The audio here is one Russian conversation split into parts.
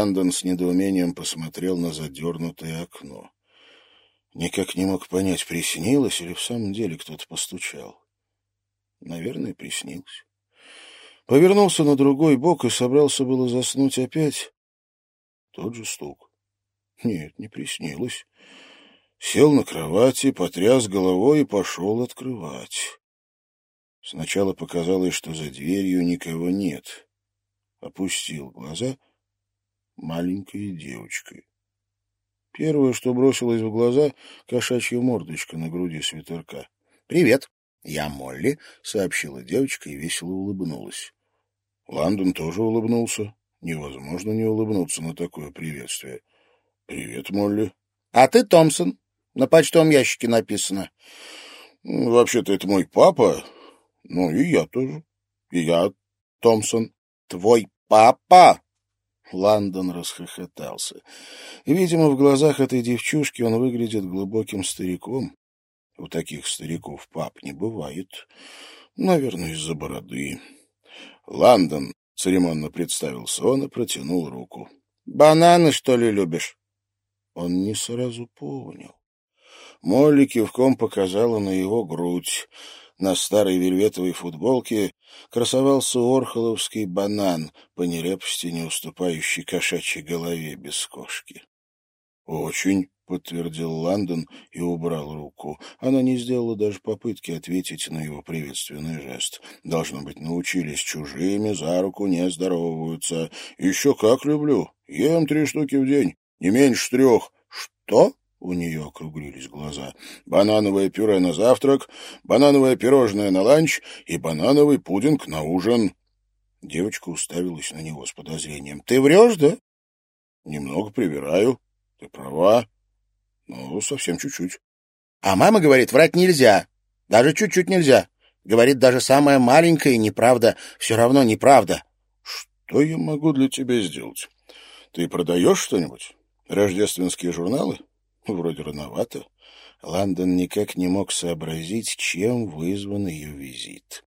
Лондон с недоумением посмотрел на задернутое окно. Никак не мог понять, приснилось или в самом деле кто-то постучал. Наверное, приснилось. Повернулся на другой бок и собрался было заснуть опять. Тот же стук. Нет, не приснилось. Сел на кровати, потряс головой и пошел открывать. Сначала показалось, что за дверью никого нет. Опустил глаза. Маленькая девочка. Первое, что бросилось в глаза — кошачья мордочка на груди свитерка. «Привет, я Молли», — сообщила девочка и весело улыбнулась. Ландон тоже улыбнулся. Невозможно не улыбнуться на такое приветствие. «Привет, Молли». «А ты Томпсон. На почтовом ящике написано». «Вообще-то это мой папа. Ну, и я тоже. И я Томпсон». «Твой папа?» Ландон расхохотался. Видимо, в глазах этой девчушки он выглядит глубоким стариком. У таких стариков пап не бывает. Наверное, из-за бороды. Ландон церемонно представился он и протянул руку. «Бананы, что ли, любишь?» Он не сразу понял. Молли кивком показала на его грудь. На старой вельветовой футболке красовался орхоловский банан, по нелепости не уступающий кошачьей голове без кошки. «Очень», — подтвердил Ландон и убрал руку. Она не сделала даже попытки ответить на его приветственный жест. Должно быть, научились чужими, за руку не здороваются. «Еще как люблю. Ем три штуки в день, не меньше трех». «Что?» У нее округлились глаза. «Банановое пюре на завтрак, банановое пирожное на ланч и банановый пудинг на ужин». Девочка уставилась на него с подозрением. «Ты врешь, да?» «Немного привираю. Ты права. Ну, совсем чуть-чуть». «А мама говорит, врать нельзя. Даже чуть-чуть нельзя. Говорит, даже самая маленькая неправда все равно неправда». «Что я могу для тебя сделать? Ты продаешь что-нибудь? Рождественские журналы?» Вроде рановато. Лондон никак не мог сообразить, чем вызван ее визит.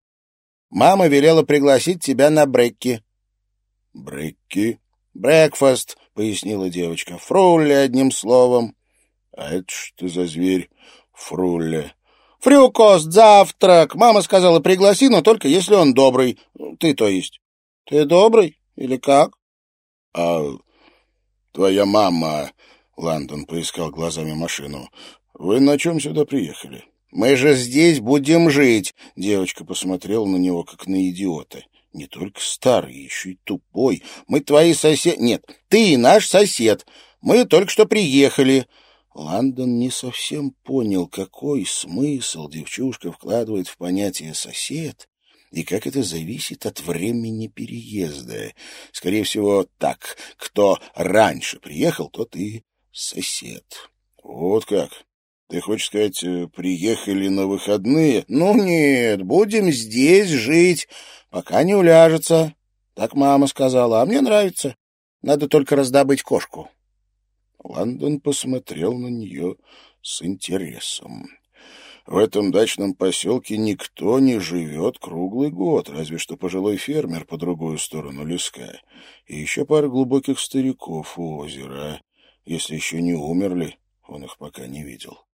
«Мама велела пригласить тебя на брекки». «Брекки?» «Брекфаст», — пояснила девочка. «Фрулли, одним словом». «А это что за зверь, Фрулли?» «Фрюкост, завтрак. Мама сказала, пригласи, но только если он добрый. Ты, то есть. Ты добрый или как?» «А твоя мама Ландон поискал глазами машину. «Вы на чем сюда приехали?» «Мы же здесь будем жить!» Девочка посмотрела на него, как на идиота. «Не только старый, еще и тупой. Мы твои соседи... Нет, ты наш сосед. Мы только что приехали». Ландон не совсем понял, какой смысл девчушка вкладывает в понятие «сосед», и как это зависит от времени переезда. Скорее всего, так. Кто раньше приехал, тот и сосед. Вот как? Ты хочешь сказать, э, приехали на выходные? Ну нет, будем здесь жить, пока не уляжется. Так мама сказала, а мне нравится. Надо только раздобыть кошку. Лондон посмотрел на нее с интересом. В этом дачном поселке никто не живет круглый год, разве что пожилой фермер по другую сторону леска, и еще пара глубоких стариков у озера если еще не умерли, он их пока не видел.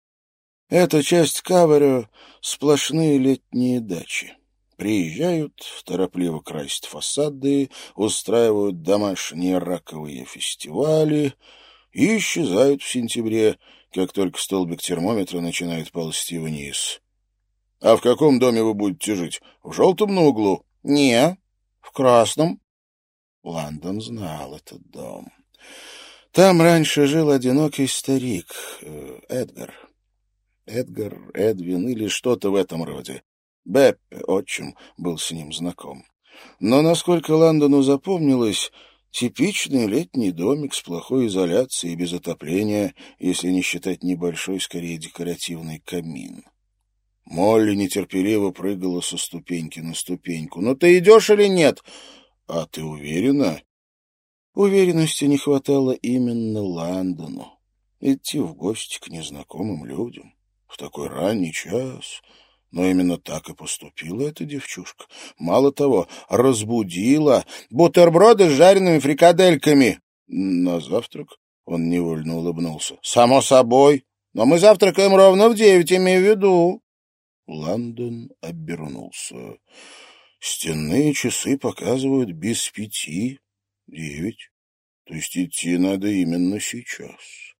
Эта часть Каверю — сплошные летние дачи. Приезжают, торопливо красят фасады, устраивают домашние раковые фестивали и исчезают в сентябре, как только столбик термометра начинает ползти вниз. — А в каком доме вы будете жить? В желтом на углу? — Не, в красном. Лондон знал этот дом. Там раньше жил одинокий старик, э, Эдгар. Эдгар, Эдвин или что-то в этом роде. Беппе, отчим, был с ним знаком. Но, насколько Лондону запомнилось, типичный летний домик с плохой изоляцией и без отопления, если не считать небольшой, скорее декоративный камин. Молли нетерпеливо прыгала со ступеньки на ступеньку. «Ну ты идешь или нет?» «А ты уверена?» Уверенности не хватало именно Лондону. Идти в гости к незнакомым людям в такой ранний час. Но именно так и поступила эта девчушка. Мало того, разбудила бутерброды с жареными фрикадельками. На завтрак он невольно улыбнулся. Само собой. Но мы завтракаем ровно в девять, имею в виду. Лондон обернулся. Стенные часы показывают без пяти девять. То есть идти надо именно сейчас.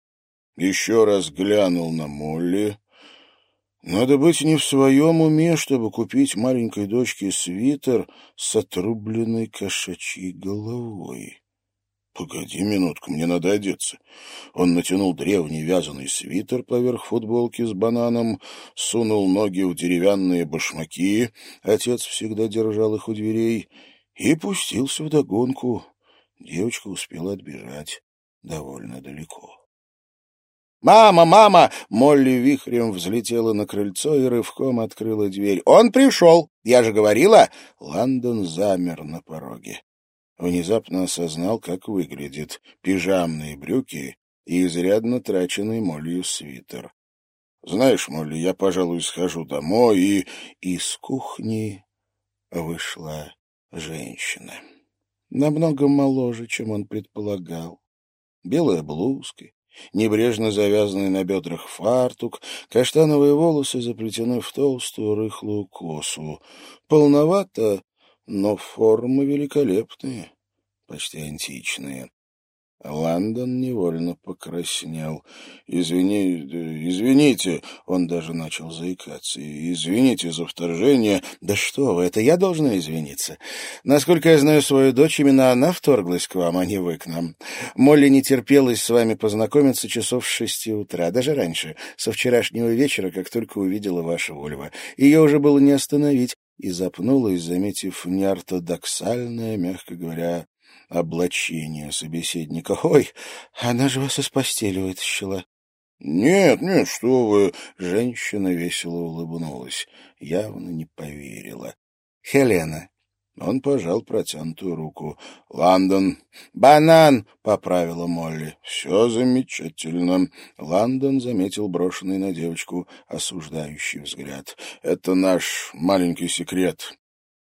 Еще раз глянул на Молли. Надо быть не в своем уме, чтобы купить маленькой дочке свитер с отрубленной кошачьей головой. «Погоди минутку, мне надо одеться». Он натянул древний вязаный свитер поверх футболки с бананом, сунул ноги в деревянные башмаки, отец всегда держал их у дверей, и пустился в догонку. Девочка успела отбежать довольно далеко. «Мама, мама!» Молли вихрем взлетела на крыльцо и рывком открыла дверь. «Он пришел! Я же говорила!» Лондон замер на пороге. Внезапно осознал, как выглядит пижамные брюки и изрядно траченный Моллью свитер. «Знаешь, Молли, я, пожалуй, схожу домой и...» Из кухни вышла женщина. Намного моложе, чем он предполагал. Белая блузка, небрежно завязанный на бедрах фартук, каштановые волосы заплетены в толстую рыхлую косу. Полновато, но формы великолепные, почти античные. Лондон невольно покраснел. «Извини, извините», — он даже начал заикаться. «Извините за вторжение». «Да что вы, это я должна извиниться. Насколько я знаю свою дочь, именно она вторглась к вам, а не вы к нам. Молли не терпелась с вами познакомиться часов с шести утра, даже раньше, со вчерашнего вечера, как только увидела вашего Ольва. Ее уже было не остановить» и запнулась, заметив неортодоксальное, мягко говоря, облачение собеседника. «Ой, она же вас из постели вытащила». «Нет, нет, что вы!» — женщина весело улыбнулась. Явно не поверила. «Хелена». Он пожал протянутую руку. «Лондон». «Банан!» — поправила Молли. «Все замечательно». Лондон заметил брошенный на девочку осуждающий взгляд. «Это наш маленький секрет.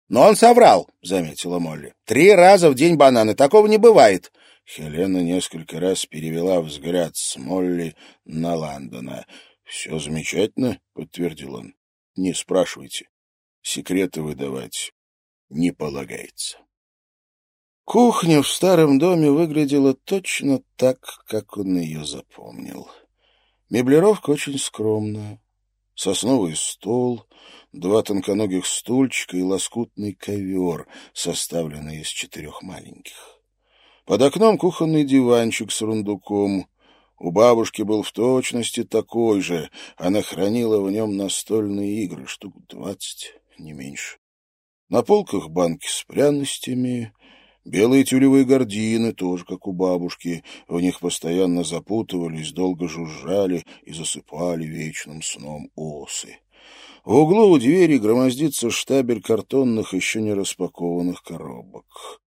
«Но он соврал», — заметила Молли. «Три раза в день бананы. Такого не бывает». Хелена несколько раз перевела взгляд с Молли на Ландона. «Все замечательно», — подтвердил он. «Не спрашивайте. Секреты выдавать не полагается». Кухня в старом доме выглядела точно так, как он ее запомнил. Меблировка очень скромная. Сосновый стол, два тонконогих стульчика и лоскутный ковер, составленный из четырех маленьких. Под окном кухонный диванчик с рундуком. У бабушки был в точности такой же. Она хранила в нем настольные игры, штук двадцать, не меньше. На полках банки с пряностями, белые тюлевые гардины, тоже как у бабушки. В них постоянно запутывались, долго жужжали и засыпали вечным сном осы. В углу у двери громоздится штабель картонных, еще не распакованных коробок.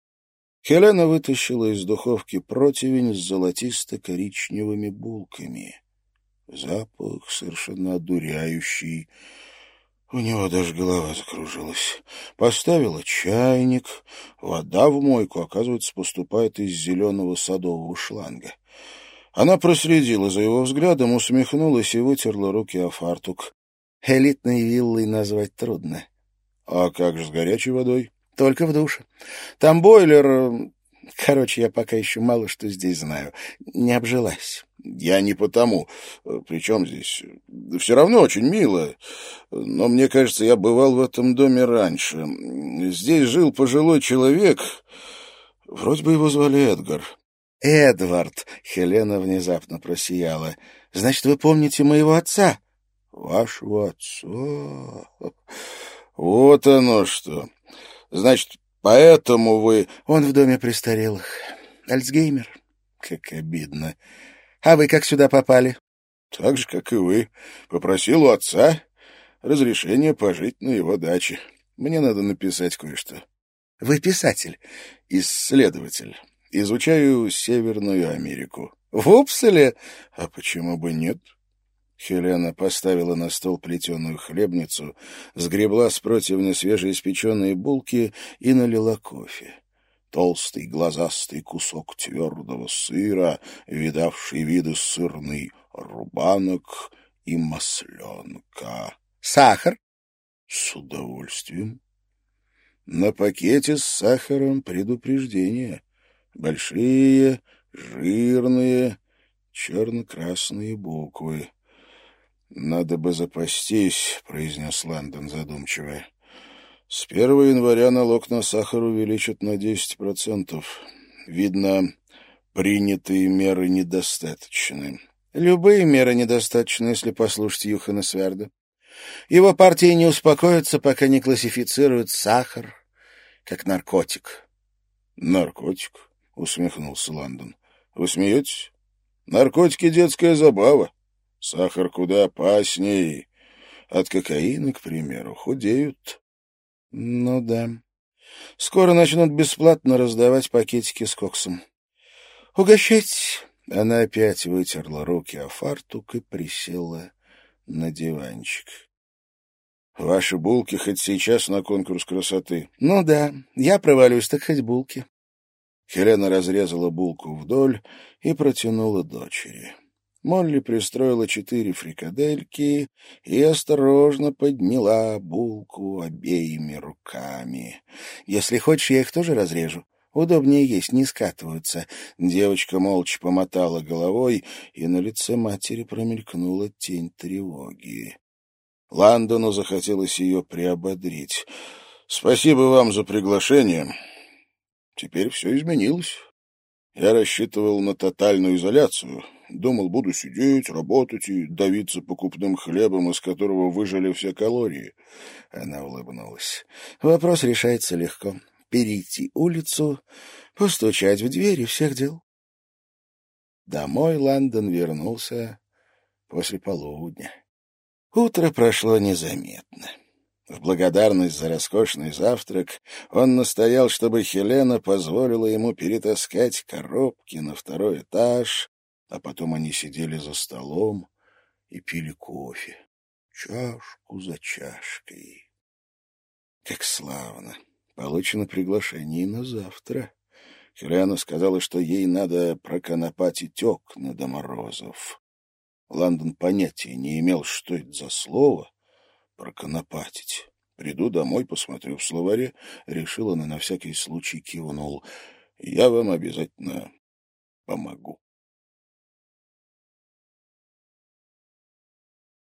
Хелена вытащила из духовки противень с золотисто-коричневыми булками. Запах совершенно одуряющий. У него даже голова закружилась. Поставила чайник. Вода в мойку, оказывается, поступает из зеленого садового шланга. Она проследила за его взглядом, усмехнулась и вытерла руки о фартук. Элитной виллой назвать трудно. — А как же с горячей водой? — Только в душе. Там бойлер... Короче, я пока еще мало что здесь знаю. Не обжилась. Я не потому. Причем здесь? Все равно очень мило. Но мне кажется, я бывал в этом доме раньше. Здесь жил пожилой человек. Вроде бы его звали Эдгар. Эдвард. Хелена внезапно просияла. Значит, вы помните моего отца? Вашего отца? Вот оно что. Значит, поэтому вы... Он в доме престарелых. Альцгеймер. Как обидно. А вы как сюда попали? Так же, как и вы. Попросил у отца разрешение пожить на его даче. Мне надо написать кое-что. Вы писатель? Исследователь. Изучаю Северную Америку. В Упселе? А почему бы нет? — Хелена поставила на стол плетеную хлебницу, сгребла с противня свежеиспеченные булки и налила кофе. Толстый глазастый кусок твердого сыра, видавший виды сырный рубанок и масленка. «Сахар?» «С удовольствием». На пакете с сахаром предупреждение. Большие, жирные, черно-красные буквы. «Надо бы запастись», — произнес Лондон задумчиво. «С первого января налог на сахар увеличат на десять процентов. Видно, принятые меры недостаточны». «Любые меры недостаточны, если послушать Юхана Сверда. Его партия не успокоится, пока не классифицирует сахар как наркотик». «Наркотик?» — усмехнулся Лондон. «Вы смеетесь? Наркотики — детская забава. Сахар куда опаснее. От кокаина, к примеру, худеют. Ну да. Скоро начнут бесплатно раздавать пакетики с коксом. Угощать. Она опять вытерла руки о фартук и присела на диванчик. Ваши булки хоть сейчас на конкурс красоты? Ну да, я провалюсь, так хоть булки. Хелена разрезала булку вдоль и протянула дочери. Молли пристроила четыре фрикадельки и осторожно подняла булку обеими руками. «Если хочешь, я их тоже разрежу. Удобнее есть, не скатываются». Девочка молча помотала головой, и на лице матери промелькнула тень тревоги. Ландону захотелось ее приободрить. «Спасибо вам за приглашение. Теперь все изменилось. Я рассчитывал на тотальную изоляцию, Думал, буду сидеть, работать и давиться покупным хлебом, из которого выжили все калории. Она улыбнулась. Вопрос решается легко. Перейти улицу, постучать в дверь и всех дел. Домой Лондон вернулся после полудня. Утро прошло незаметно. В благодарность за роскошный завтрак он настоял, чтобы Хелена позволила ему перетаскать коробки на второй этаж, а потом они сидели за столом и пили кофе, чашку за чашкой. Как славно! Получено приглашение на завтра. Хелена сказала, что ей надо проконопатить окна до морозов. Лондон понятия не имел, что это за слово «проконопатить». Приду домой, посмотрю в словаре. Решила она на всякий случай кивнул. Я вам обязательно помогу.